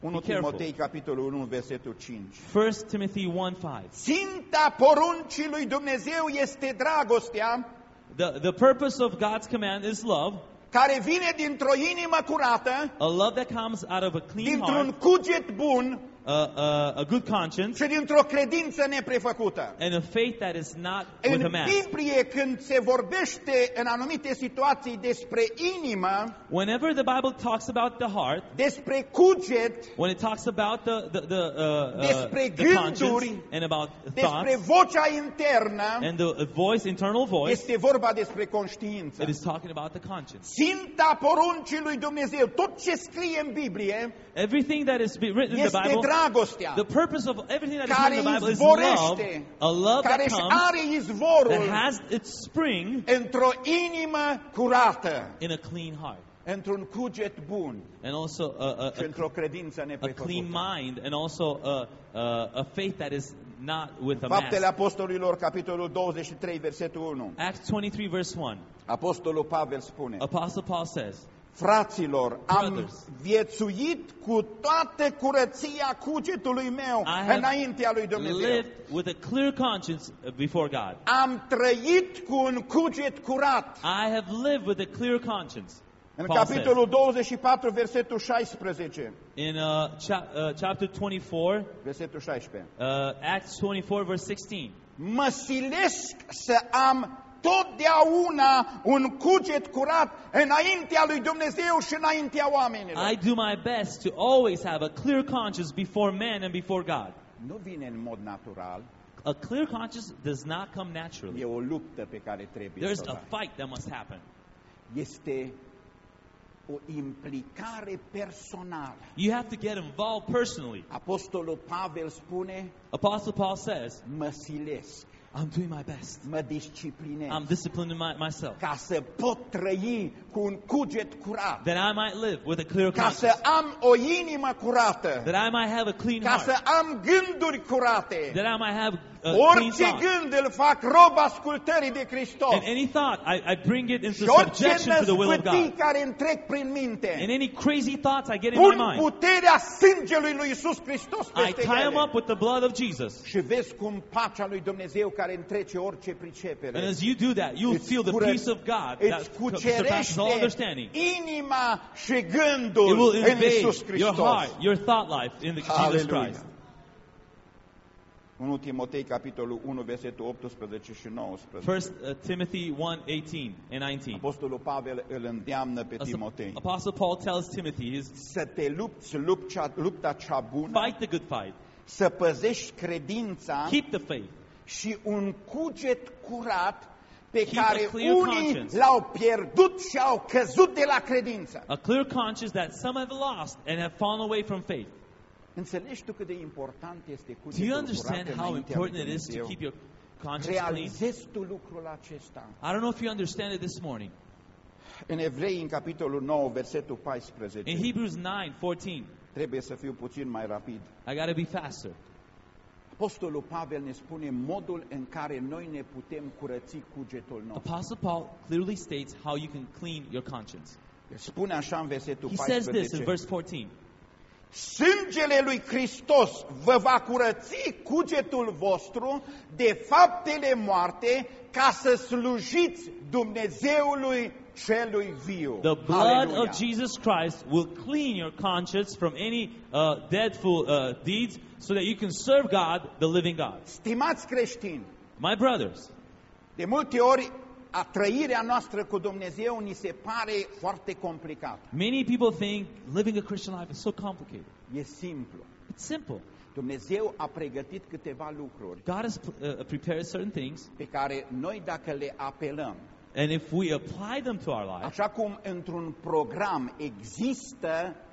1 Be careful. Timotei, capitolul 1, versetul 5. 1 Timothy 1:5. Ținta poruncii lui Dumnezeu este dragostea, The the purpose of God's command is love, care vine dintr-o inimă curată, a love that comes out of a clean dintr-un heart, cuget bun a, a, a good conscience, și dintr-o credință neprefăcută. and a faith that is not with a În mask. Biblie, când se vorbește în anumite situații despre inimă, Whenever the Bible talks about the heart, despre cuget, when it talks about the the the, uh, uh, Despre the conscience gânduri, and about despre thoughts vocea internă, and the uh, voice, internal voice, este vorba despre conștiință. it is talking about the conscience. Ținta poruncii lui Dumnezeu, tot ce scrie în Biblie, Everything that is be- written in the este Bible, dragostea, the purpose of everything that is care written in the Bible is love, izvorește, a love care that își comes, are izvorul that has its spring într-o inimă curată, in a clean heart, într-un cuget bun and also a, a, și a, într-o credință a clean neprefăcută. mind, and also a, a, a faith that is not with a Faptele mask. Apostolilor, capitolul 23, versetul 1. Acts 23 verse 1. Apostolul Pavel spune, Apostle Paul says, Fraților, am Brothers. viețuit cu toată curăția cugetului meu I have înaintea lui Dumnezeu. lived with a clear conscience before God. Am trăit cu un cuget curat. I have lived with a clear conscience. În Paul says. capitolul 24, versetul 16. In uh, cha- uh, chapter 24, Versetul 16. uh, Acts 24 verse 16. Mă silesc să am totdeauna un cuget curat înaintea lui Dumnezeu și înaintea oamenilor. I do my best to always have a clear conscience before men and before God. Nu vine în mod natural, A clear conscience does not come naturally. e o luptă pe care trebuie There's să o a dai. fight that must happen. Este o implicare personală. You have to get involved personally. Apostolul Pavel spune, Apostle Paul says, mă silesc, I'm doing my best. mă disciplinez, I'm disciplining my, myself ca să pot trăi cu un cuget curat, that I might live with a clear ca conscience, să am o inimă curată, that I might have a clean ca să heart, am gânduri curate. that I might have a clean Orice thought. gând îl fac rob ascultării de Hristos. And any thought, I, I bring it into Și orice subjection to the will of năzbâtii God. care îmi trec prin And minte, any crazy thoughts I get in my pun mind, puterea sângelui lui Isus Hristos I peste tie them ele. up with the blood of Jesus. Și vezi cum pacea lui Dumnezeu care întrece orice And pricepere as you do that, you'll îți feel the curăț- peace of God îți that surpasses all cucerește understanding. inima și It gândul will în Isus invade your Hristos. heart, your thought life in the Jesus Hallelujah. Christ. 1 Timotei, capitolul 1, versetul 18 și 19. First uh, Timothy 1, 18 and 19. Apostolul Pavel îl îndeamnă pe As- Timotei Apostle Paul tells Timothy, his, să te lupți lupta, lupta cea bună, fight the good fight, să păzești credința keep the faith, și un cuget curat pe Keep care a clear unii conscience. l-au pierdut și au căzut de la credință. a clear conscience that some have lost and have fallen away from faith. Înțelegi tu cât de important este Do you cugetul understand curat how înaintea lui important it is to Dumnezeu? keep your conscience clean? Realizezi tu lucrul acesta. I don't know if you understand it this morning. În Evrei, în capitolul 9, versetul In 14, Hebrews 9, 14, trebuie să fiu puțin mai rapid. I got to be faster. Apostolul Pavel ne spune modul în care noi ne putem curăți cugetul nostru. Apostle Paul clearly states how you can clean your conscience. El spune așa în versetul He says this in 14. verse 14. Sângele lui Hristos vă va curăți cugetul vostru de faptele moarte ca să slujiți Dumnezeului celui viu. The blood Aleluia. of Jesus Christ will clean your conscience from any uh, deadful uh, deeds so that you can serve God, the living God. Stimați creștini, My brothers, de multe ori a trăirea noastră cu Dumnezeu ni se pare foarte complicată. many people think living a Christian life is so complicated. E simplu. It's simple. Dumnezeu a pregătit câteva lucruri God has uh, prepared certain things, pe care noi dacă le apelăm, and if we apply them to our life, așa cum într-un program există Just-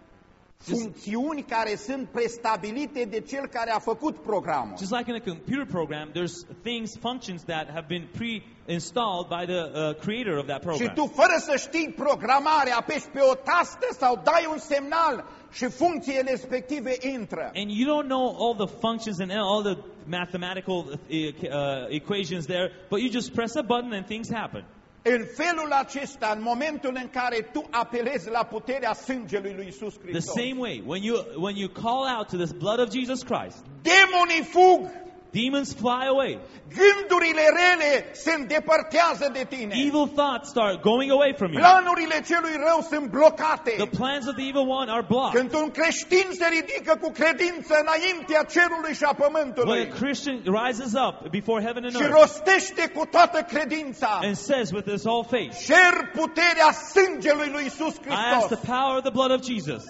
funcțiuni care sunt prestabilite de cel care a făcut programul. just like in a computer program, there's things, functions that have been pre-installed by the uh, creator of that Și program. tu, fără să știi programarea, apeși pe o tastă sau dai un semnal și funcțiile respective intră. And you don't know all the functions and all the mathematical uh, uh, equations there, but you just press a button and things happen. În felul acesta, în momentul în care tu apelezi la puterea sângelui lui Isus The Hristos, same way, when you when you call out to this blood of Jesus Christ, demonii fug, demons fly away. gândurile rele se îndepărtează de tine, Evil thoughts start going away from you. planurile celui rău sunt blocate. The plans of the evil one are blocked. Când un creștin se ridică cu credință înaintea cerului și a When pământului a Christian rises up before heaven and și earth rostește cu toată credința, and says with his whole faith, cer puterea sângelui lui Isus I ask the Hristos power of the blood of Jesus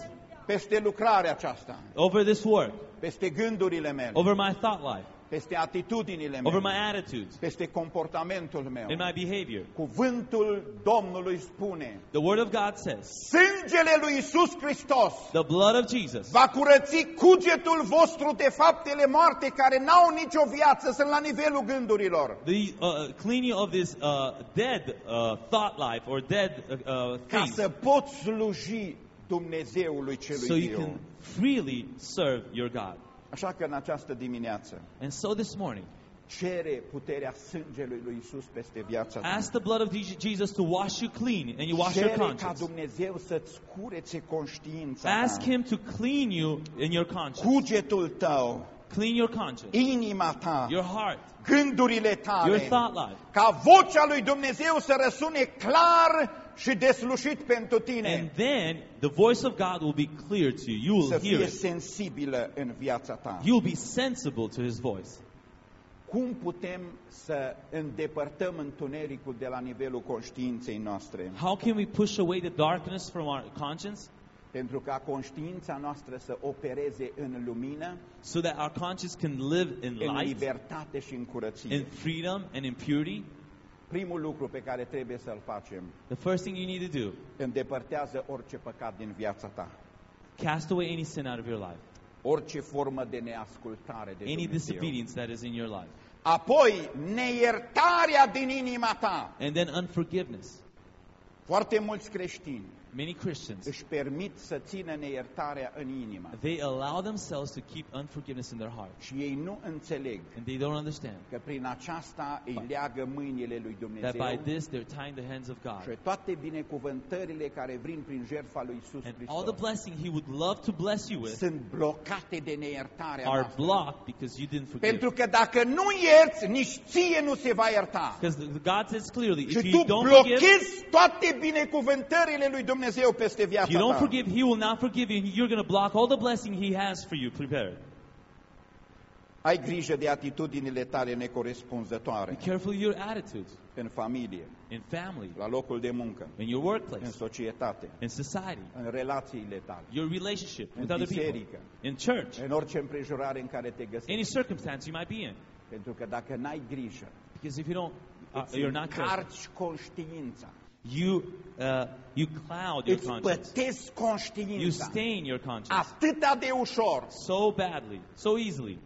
peste lucrarea aceasta, over this work, peste gândurile mele, over my thought life, peste atitudinile over my mele, attitudes, peste comportamentul meu. in my behavior. Cuvântul Domnului spune, The Word of God says, sângele lui Isus Hristos the blood of Jesus va curăți cugetul vostru de faptele moarte care n-au nicio viață, sunt la nivelul gândurilor. the uh, cleaning of this uh, dead uh, thought life or dead uh, uh, ca things, să poți sluji Dumnezeului celui so you viu. can freely serve your God. Așa că în această dimineață And so this morning, cere puterea sângelui lui Isus peste viața ta. ask the blood of Je- Jesus to wash you clean and you wash your Cere ca conscience. Dumnezeu să-ți curețe conștiința Ask ta, Him to clean you in your conscience. cugetul tău, Clean your conscience, inima ta, your heart, gândurile your tale, thought life. ca vocea lui Dumnezeu să răsune clar și deslușit pentru And tine, then the voice of God will be clear to you. You să will hear fie it. sensibilă în viața ta. You will be sensible to His voice. Cum putem să îndepărtăm întunericul de la nivelul conștiinței noastre? How can we push away the darkness from our conscience Pentru ca conștiința noastră să opereze în lumină, so that our conscience can live in în light, libertate și în curăție. in freedom, and in purity? Primul lucru pe care trebuie să-l facem, The first thing you need to do, îndepărtează orice păcat din viața ta, cast away any sin out of your life, orice formă de neascultare de any Dumnezeu. disobedience that is in your life, Apoi, neiertarea din inima ta. and then unforgiveness. Foarte mulți creștini Many Christians, își permit să țină neiertarea în inimă they allow themselves to keep unforgiveness in their heart, și ei nu înțeleg and they don't understand că prin aceasta îi leagă mâinile lui that Dumnezeu by this they're tying the hands of God. și toate binecuvântările care vin prin jertfa lui Isus And all the Hristos blessing He would love to bless you with sunt blocate de neiertarea are noastră. blocked because you didn't forgive. Pentru că dacă nu ierți, nici ție nu se va ierta. Because God says clearly, Și if tu you don't forgive, blochezi toate binecuvântările lui Dumnezeu peste if viața you don't ta. forgive, He will not forgive you, and you're going to block all the blessing He has for you. Prepared. Ai grijă de atitudinile tale Be necorespunzătoare careful of your attitudes. În familie, in family, la locul de muncă, in your în workplace, societate, in society, în relațiile tale, your relationship în with other people, biserică, in church, în orice împrejurare în care te any găsești. circumstance you might be in. Pentru că dacă n-ai grijă, Because if you don't, uh, îți you're not careful. încarci conștiința, You uh, you cloud your îți conscience. pătezi You conștiința stain your conscience atâta de ușor, so badly, so easily,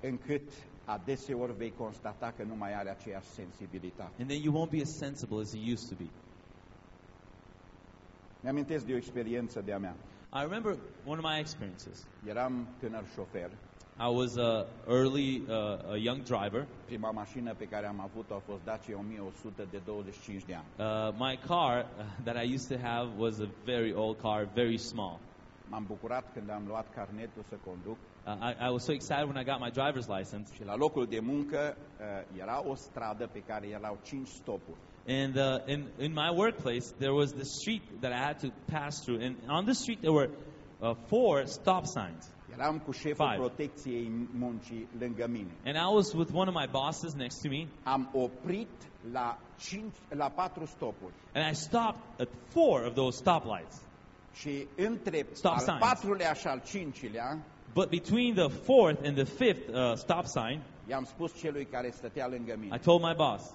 încât adeseori vei constata că nu mai are aceeași sensibilitate. and then you won't be as sensible as you used to be. Mi-amintesc de o experiență de-a mea. I remember one of my experiences. Eram tânăr șofer. I was a early, uh, a young driver. Prima mașină pe care am avut-o a fost Dacia 1100 de 25 de ani. Uh, my car uh, that I used to have was a very old car, very small. M-am bucurat când am luat carnetul să conduc Uh, I, I was so excited when I got my driver's license. și la locul de muncă uh, era o stradă pe care erau 5 stopuri. And uh, in, in my workplace, there was the street that I had to pass through. And on the street, there were uh, four stop signs. Eram cu șeful Five. protecției muncii lângă mine. And I was with one of my bosses next to me. Am oprit la, 5, la 4 stopuri And I stopped at four of those stoplights. și între Stop al signs. patrulea și al cincilea But between the fourth and the fifth uh, stop sign, i-am spus celui care stătea lângă I mine, told my boss,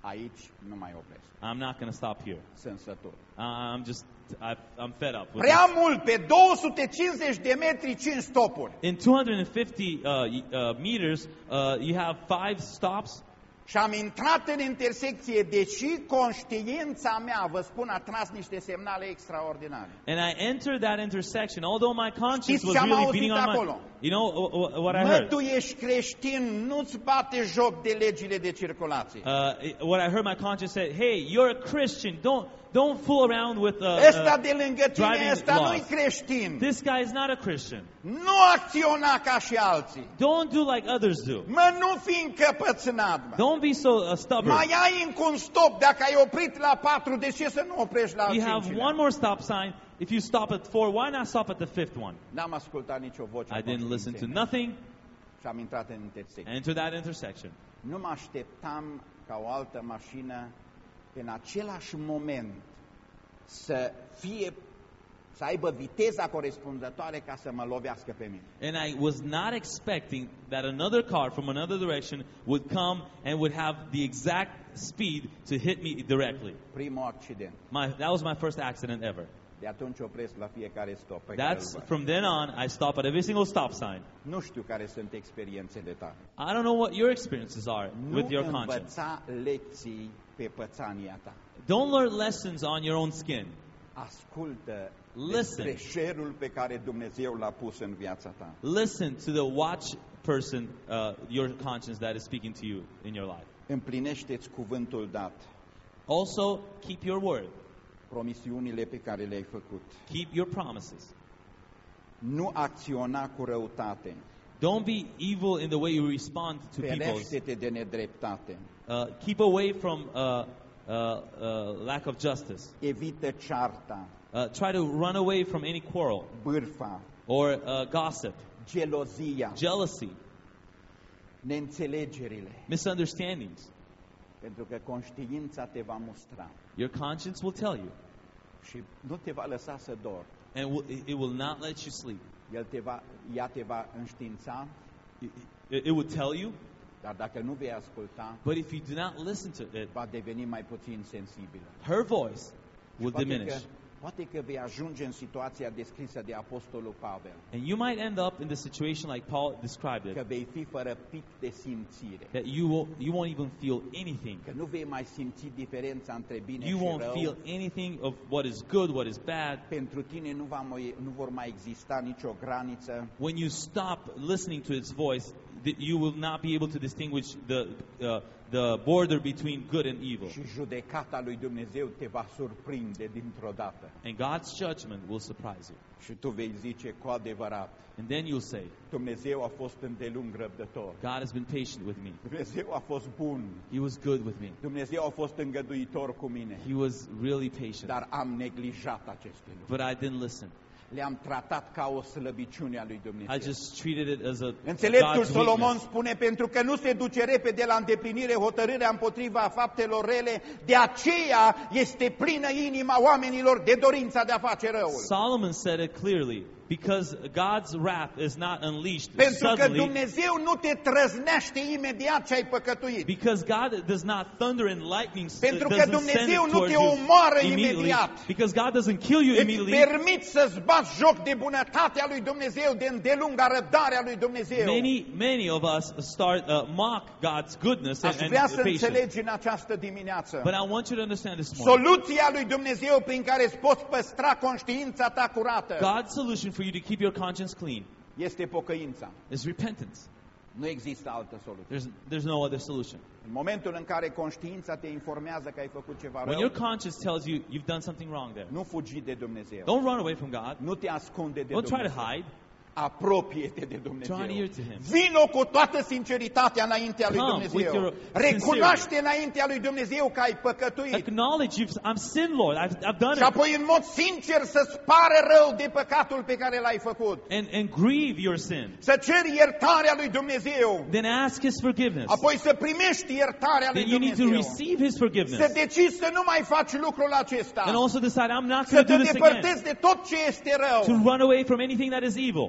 aici nu mai opresc, I'm not going to stop here. sunt sătur. Uh, I'm just, I, I'm fed up with Prea this. mult, pe 250 de metri, 5 stopuri. In 250 uh, y- uh, meters, uh, you have five stops. Și am intrat în intersecție, deși conștiința mea, vă spun, a tras niște semnale extraordinare. And I entered that intersection, although my conscience Știți was ce am really auzit beating on acolo? my... You know uh, uh, what I Mă, heard? tu ești creștin, nu-ți bate joc de legile de circulație. Uh, it- what I heard my conscience said, hey, you're a Christian. Don't, don't fool around with... Uh, Ăsta uh, de lângă tine, driving ăsta laws. nu-i creștin. this guy is not a Christian. Nu acționa ca și alții. Don't do like others do. Mă, nu fi încăpățânat, mă. Don't be so uh, stubborn. Mai ai încă un stop, dacă ai oprit la 4, de ce să nu oprești la al You have cincilea? one more stop sign. If you stop at four, why not stop at the fifth one? N-am ascultat nicio voce. a I didn't listen to conștiinței mele nothing. Și am intrat în intersecție. Enter that intersection. Nu mă așteptam ca o altă mașină în același moment să fie să aibă viteza corespunzătoare ca să mă lovească pe mine. And I was not expecting that another car from another direction would come and would have the exact speed to hit me directly. Primul accident. My, that was my first accident ever. De atunci opresc la fiecare stop pe care îl That's văd. from then on, I stop at every single stop sign. Nu știu care sunt experiențele tale. I don't know what your experiences are Nu with your conscience. învăța lecții pe pățania ta. Don't learn lessons on your own skin. Ascultă Listen. despre șerul pe care Dumnezeu l-a pus în viața ta. Listen to the watch person, uh, your conscience that is speaking to you in your life. Împlinește-ți cuvântul dat, Also, keep your word. promisiunile pe care le-ai făcut. Keep your promises. Nu acționa cu răutate. Don't be evil in the way you respond to people. Ferește-te de nedreptate. Uh, keep away from uh, uh, uh, lack of justice. Evită cearta, Uh, try to run away from any quarrel bârfa, or uh, gossip, gelozia, jealousy, neînțelegerile. misunderstandings. Pentru că conștiința te va mustra Your conscience will tell you, și nu te va lăsa să dormi. and will, it will not let you sleep. El te va, ea te va înștiința, it, it will tell you, dar dacă nu vei asculta, but if you do not listen to it, va deveni mai puțin sensibilă. her voice will Poate că, diminish. Poate că vei ajunge în situația descrisă de Apostolul Pavel, And you might end up in the situation like Paul described că it, vei fi fără pic de simțire, that you, will, you won't even feel anything. că nu vei mai simți diferența între bine You și won't rău. feel anything of what is good, what is bad. Pentru tine nu, va mai, nu vor mai exista nicio graniță, When you stop listening to its voice, th- you will not be able to distinguish the, uh, the border between good and evil. și judecata lui Dumnezeu te va surprinde dintr-o dată. And God's judgment will surprise you. Și tu vei zice cu adevărat, And then you'll say, Dumnezeu a fost îndelung răbdător. God has been patient with me. Dumnezeu a fost bun. He was good with me. Dumnezeu a fost îngăduitor cu mine. He was really patient. Dar am neglijat aceste lucruri. But I didn't listen. Le-am tratat ca o slăbiciune a lui Dumnezeu. I just treated it as a Înțeleptul God's Solomon weakness. spune, pentru că nu se duce repede la îndeplinire hotărârea împotriva faptelor rele, de aceea este plină inima oamenilor de dorința de a face răul. Solomon said it clearly because God's wrath is not unleashed Pentru că suddenly. Dumnezeu nu te trăznește imediat ce ai păcătuit. Because God does not thunder and lightning s- Pentru că doesn't send Dumnezeu it nu towards te you omoară immediately. imediat. Because God doesn't kill you Îți immediately. permit să-ți bați joc de bunătatea lui Dumnezeu, de îndelunga răbdarea lui Dumnezeu. Many, many of us start uh, mock God's goodness and, Aș and vrea să patience. înțelegi în această dimineață. But I want you to understand this morning. Soluția lui Dumnezeu prin care îți poți păstra conștiința ta curată God's solution for you to keep your conscience clean este pocăința. is repentance. Nu există altă soluție. There's, there's no other solution. În momentul în care conștiința te informează că ai făcut ceva When your rău, conscience tells you you've done something wrong there, nu fugi de Dumnezeu. don't run away from God. Nu te ascunde de Don't try to Dumnezeu. hide. Apropie-te de Dumnezeu. Draw near to Him. Vino cu toată sinceritatea înaintea lui Come Dumnezeu. with your Recunoaște înaintea lui Dumnezeu că ai păcătuit. Acknowledge you've, I'm sin, Lord. I've, I've done Și it. apoi în mod sincer să-ți pare rău de păcatul pe care l-ai făcut. And, and grieve your sin. Să ceri iertarea lui Dumnezeu. Then ask His forgiveness. Apoi să primești iertarea lui Then you need to Dumnezeu. receive His Să forgiveness. decizi să nu mai faci lucrul acesta. And also decide, I'm not Să going to te do this again. depărtezi de tot ce este To rău. run away from anything that is evil.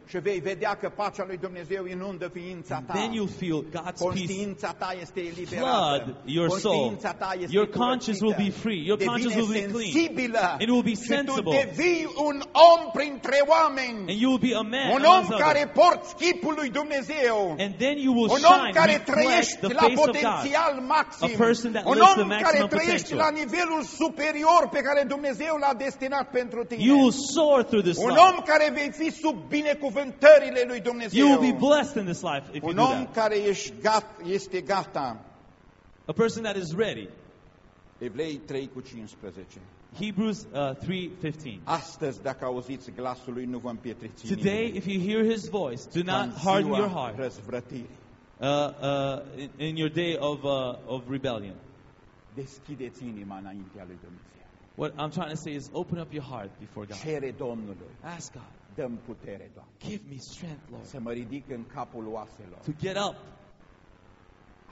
Și vei vedea că pacea lui Dumnezeu inundă ființa ta. Then you'll feel God's peace Conștiința ta este eliberată. flood your soul. Conștiința ta este Your conscience will curățită. be free. Your conscience Devine will be clean. sensibilă. It will be Și tu sensible. devii un om printre oameni. And you will be a man Un om amongst care others. porți chipul lui Dumnezeu. And then you will Un om shine, care reflect trăiești the la face of God. potențial maxim. A person that Un lives om the care maximum trăiești potential. la nivelul superior pe care Dumnezeu l-a destinat pentru tine. You will soar through this Un life. om care vei fi sub binecuvântările lui Dumnezeu. You will be blessed in this life if you Un do om that. care ești gat, este gata. A person that is ready. Evrei 3 cu 15. Hebrews uh, 3:15. Astăzi, dacă auziți glasul lui, nu vă împietriți Today, if you hear His voice, do not harden your heart. răzvrătirii. Uh, uh, in, in your day of uh, of rebellion. Deschideți inima înaintea lui Dumnezeu. What I'm trying to say is, open up your heart before God. Cere Domnului. Ask God, Dăm putere, Doamne. give me strength, Lord, Să mă ridic în capul oaselor. to get up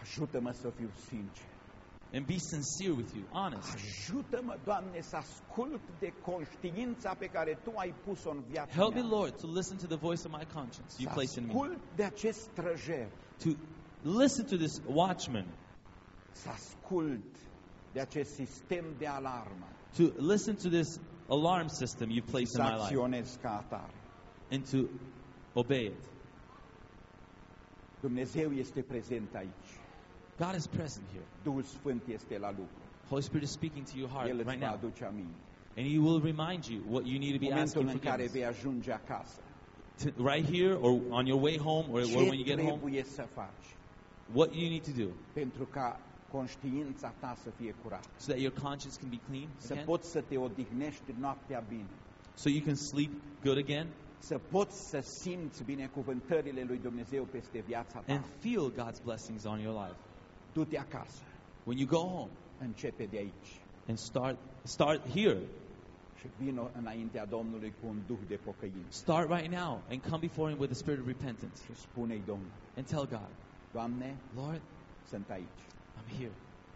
Ajută-mă să fiu sincer. and be sincere with you, honest. Ajută-mă, Doamne, să ascult de conștiința pe care Tu ai pus-o în viața Help me, mea. Lord, to listen to the voice of my conscience you Să place in me. ascult de acest străjer. To listen to this watchman. Să ascult de acest sistem de alarmă. To listen to this alarm system you placed Să in my life. And to obey it. Dumnezeu este prezent aici. God is present here. Duhul Sfânt este la lucru. Holy Spirit is speaking to your heart El right now. aduce. And He will remind you what you need to be Momentul asking forgiveness. acasă. To- right here or on your way home or, or when you get home, what you need to do pentru ca conștiința ta să fie curată? so that your conscience can be clean Să again, poți să te odihnești noaptea bine. so you can sleep good again Să poți să simți binecuvântările lui Dumnezeu peste viața ta. and feel God's blessings on your life. Du-te acasă. When you go home Începe de aici. and start start here. Și vină înaintea Domnului cu un duh de pocăință. Start right now and come before Him with a spirit of repentance Și spune-i Domnul, and tell God, Doamne, Lord, sunt aici. I'm here.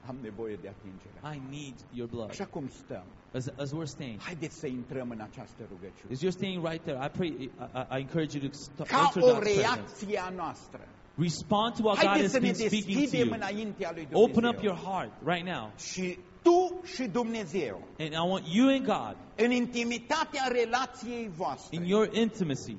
Am nevoie de atingere. I need your blood. Așa cum stăm, As, as we're staying, haideți să intrăm în această rugăciune. as you're staying right there, I pray, I, I, I encourage you to st- Ca enter o God's presence. reacție a noastră. Respond to what God Haideți has să ne been speaking to deschidem you. înaintea lui Open up your Dumnezeu. heart right now. Și tu și Dumnezeu, And I want you and God, în intimitatea relației voastre, in your intimacy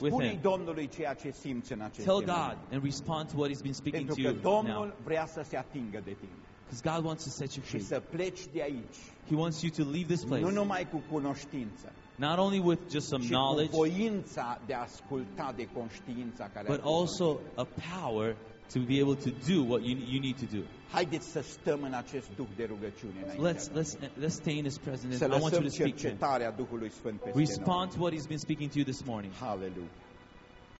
with Him, Domnului ceea ce simți în acest tell God and respond to what He's been speaking Pentru to că you Domnul now. vrea să se atingă de tine. Because God wants to set you și free. să pleci de aici, He wants you to leave this place, nu numai cu cunoștință, not only with just some ci knowledge, cu voința de a asculta de conștiința care but also a power to be able to do what you, you need to do. Haideți să stăm în acest duh de rugăciune Let's, let's, let's stay in His presence. I want you to speak to Him. Duhului Sfânt peste. Respond to what He's been speaking to you this morning. Hallelujah.